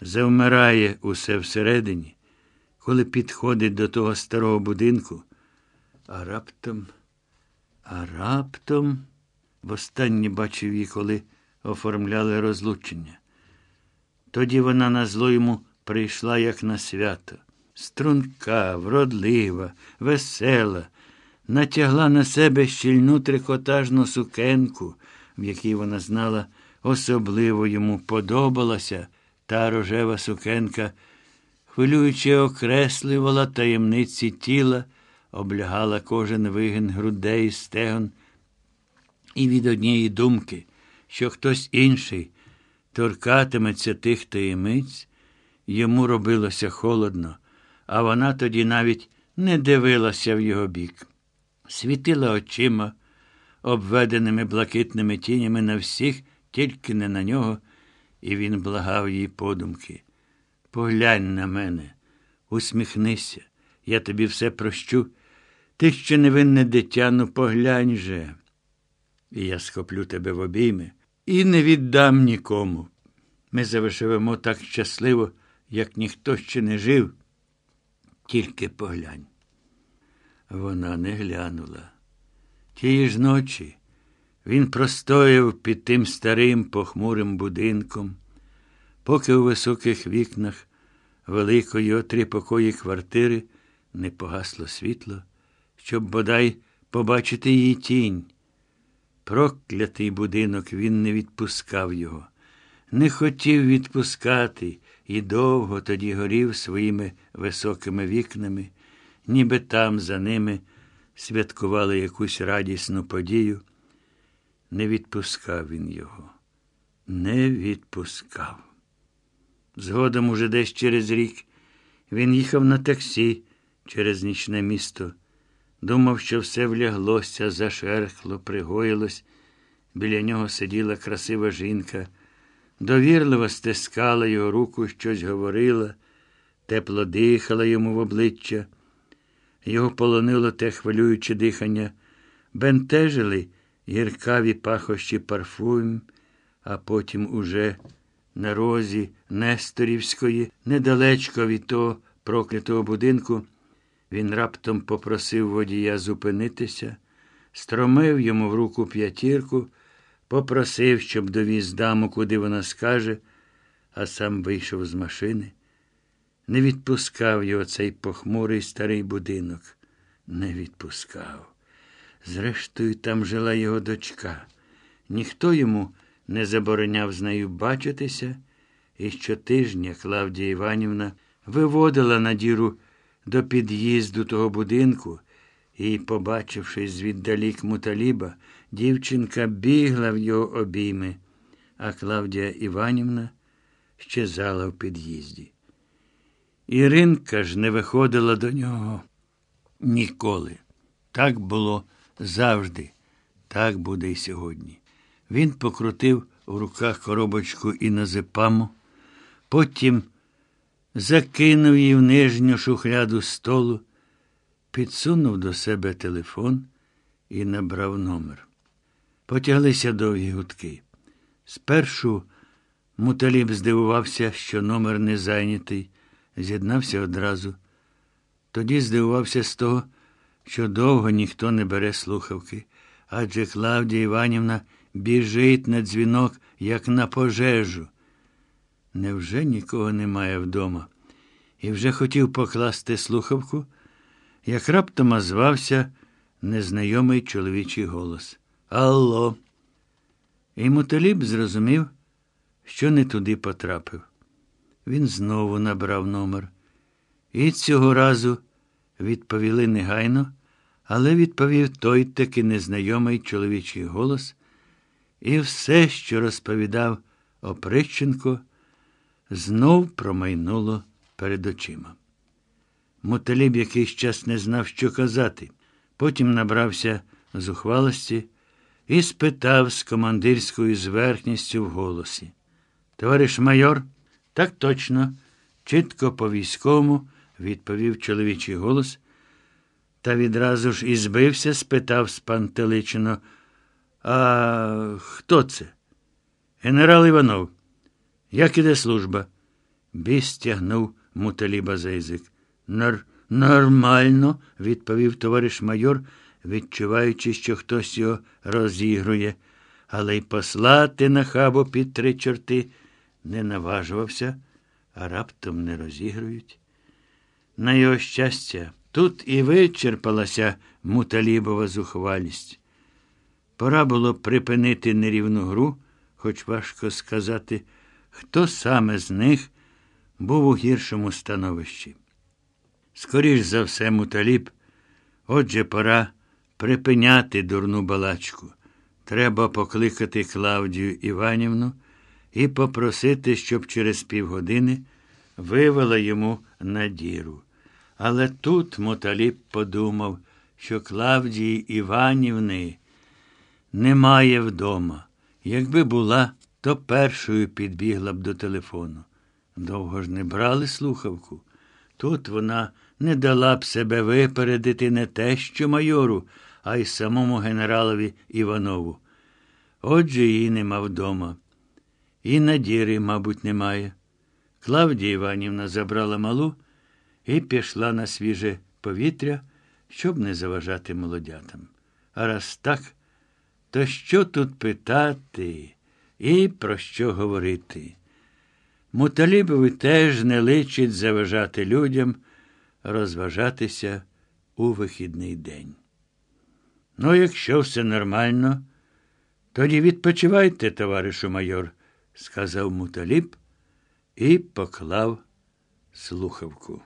Завмирає усе всередині, коли підходить до того старого будинку, а раптом, а раптом, востаннє бачив її, коли оформляли розлучення. Тоді вона на зло йому прийшла, як на свято. Струнка, вродлива, весела, натягла на себе щільну трикотажну сукенку, в якій вона знала, особливо йому подобалася та рожева сукенка, хвилюючи окреслювала таємниці тіла, облягала кожен вигин грудей, стегон, і від однієї думки, що хтось інший торкатиметься тих таємниць, йому робилося холодно, а вона тоді навіть не дивилася в його бік. Світила очима, обведеними блакитними тінями на всіх, тільки не на нього, і він благав її подумки. Поглянь на мене, усміхнися, я тобі все прощу. Ти ще невинне дитя, ну поглянь же. І я схоплю тебе в обійми і не віддам нікому. Ми завишивемо так щасливо, як ніхто ще не жив. Тільки поглянь. Вона не глянула. Тієї ж ночі він простояв під тим старим похмурим будинком, поки у високих вікнах великої отріпокої квартири не погасло світло, щоб бодай побачити її тінь. Проклятий будинок він не відпускав його, не хотів відпускати і довго тоді горів своїми високими вікнами, ніби там за ними святкували якусь радісну подію. Не відпускав він його, не відпускав. Згодом, уже десь через рік, він їхав на таксі через нічне місто. Думав, що все вляглося, зашерхло, пригоїлось. Біля нього сиділа красива жінка, довірливо стискала його руку, щось говорила, тепло дихала йому в обличчя. Його полонило те хвилююче дихання, бентежили гіркаві пахощі парфум, а потім уже на розі Несторівської, недалечко від того проклятого будинку. Він раптом попросив водія зупинитися, стромив йому в руку п'ятірку, попросив, щоб довіз даму, куди вона скаже, а сам вийшов з машини. Не відпускав його цей похмурий старий будинок. Не відпускав. Зрештою, там жила його дочка. Ніхто йому не забороняв з нею бачитися, і щотижня Клавдія Іванівна виводила на діру до під'їзду того будинку, і, побачивши звіддалік муталіба, дівчинка бігла в його обійми, а Клавдія Іванівна щезала в під'їзді. Іринка ж не виходила до нього ніколи. Так було завжди, так буде й сьогодні. Він покрутив у руках коробочку і назипаму, потім закинув її в нижню шухляду столу, підсунув до себе телефон і набрав номер. Потяглися довгі гудки. Спершу муталіб здивувався, що номер не зайнятий, з'єднався одразу. Тоді здивувався з того, що довго ніхто не бере слухавки, адже Клавдія Іванівна біжить на дзвінок, як на пожежу. Невже нікого немає вдома? І вже хотів покласти слухавку, як раптом озвався незнайомий чоловічий голос. Алло. І Муталіб зрозумів, що не туди потрапив. Він знову набрав номер. І цього разу відповіли негайно, але відповів той таки незнайомий чоловічий голос, і все, що розповідав Оприщенко, знов промайнуло перед очима. Муталіб якийсь час не знав, що казати, потім набрався зухвалості і спитав з командирською зверхністю в голосі. Товариш майор, так точно, чітко по військовому, відповів чоловічий голос, та відразу ж і збився, спитав спантеличено. А хто це? Генерал Іванов. Як іде служба? Біс стягнув муталіба за язик. Нор... Нормально, відповів товариш майор, відчуваючи, що хтось його розігрує, але й послати на хабу під три чорти не наважувався, а раптом не розігрують. На його щастя, тут і вичерпалася муталібова зухвалість. Пора було припинити нерівну гру, хоч важко сказати, хто саме з них був у гіршому становищі. Скоріш за все, муталіб, отже, пора припиняти дурну балачку. Треба покликати Клавдію Іванівну і попросити, щоб через півгодини вивела йому на діру. Але тут Муталіб подумав, що Клавдії Іванівни немає вдома. Якби була, то першою підбігла б до телефону. Довго ж не брали слухавку. Тут вона не дала б себе випередити не те, що майору, а й самому генералові Іванову. Отже, її нема вдома. І надіри, мабуть, немає. Клавдія Іванівна забрала малу і пішла на свіже повітря, щоб не заважати молодятам. А раз так, то що тут питати і про що говорити? Муталібові теж не личить заважати людям розважатися у вихідний день. Ну, якщо все нормально, тоді відпочивайте, товаришу майор, сказав Муталіб і поклав слухавку.